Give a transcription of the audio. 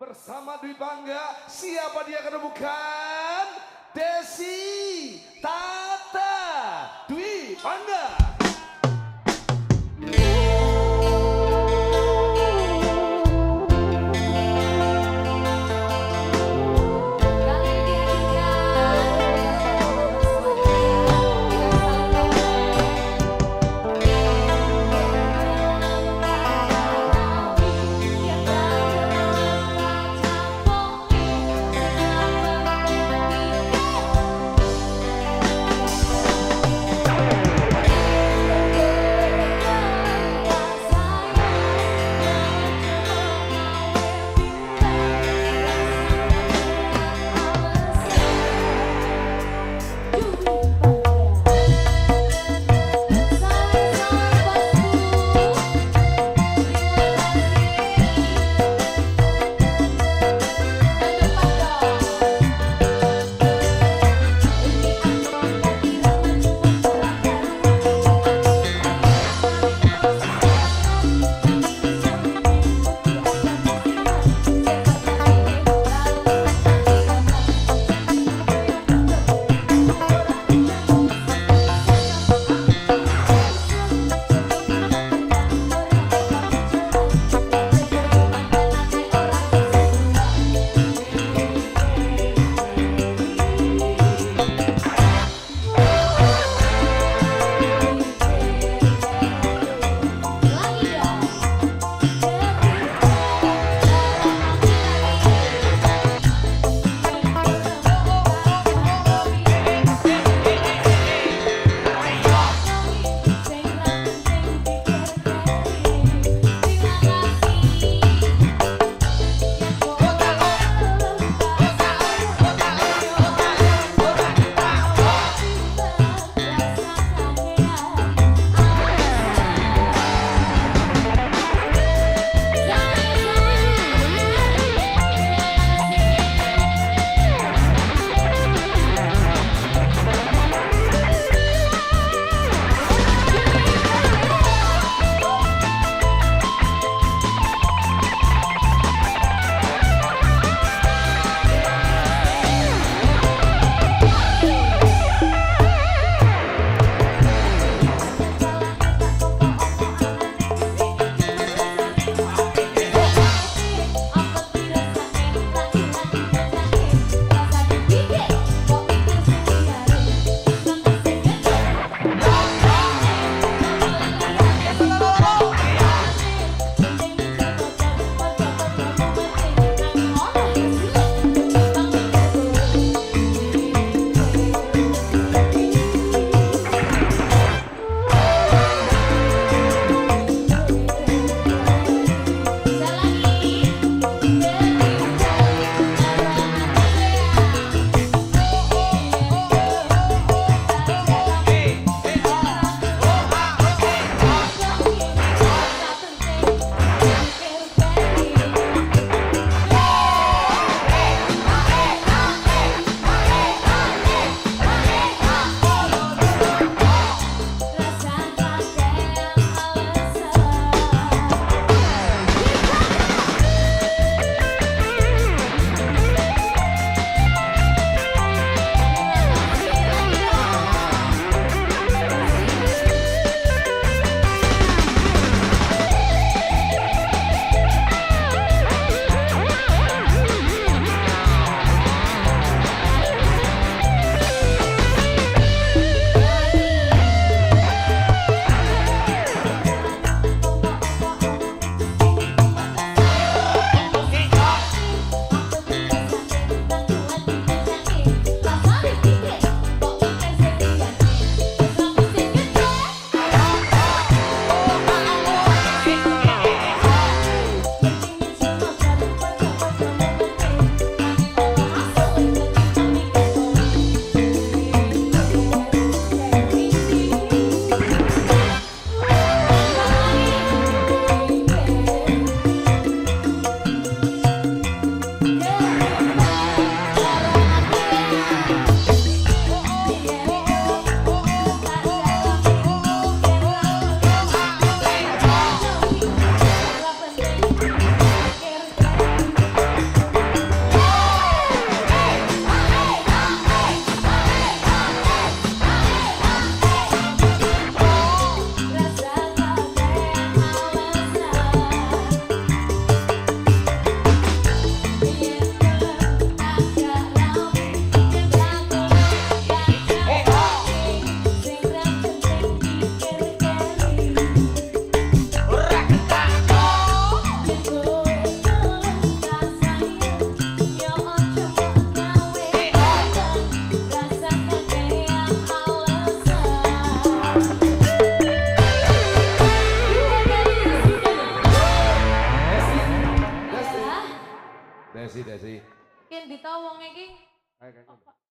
Bersama Dwi Bangga, siapa dia karena bukan Desi Tata Dwi Bangga. Iki. Ayo, ayo, ayo.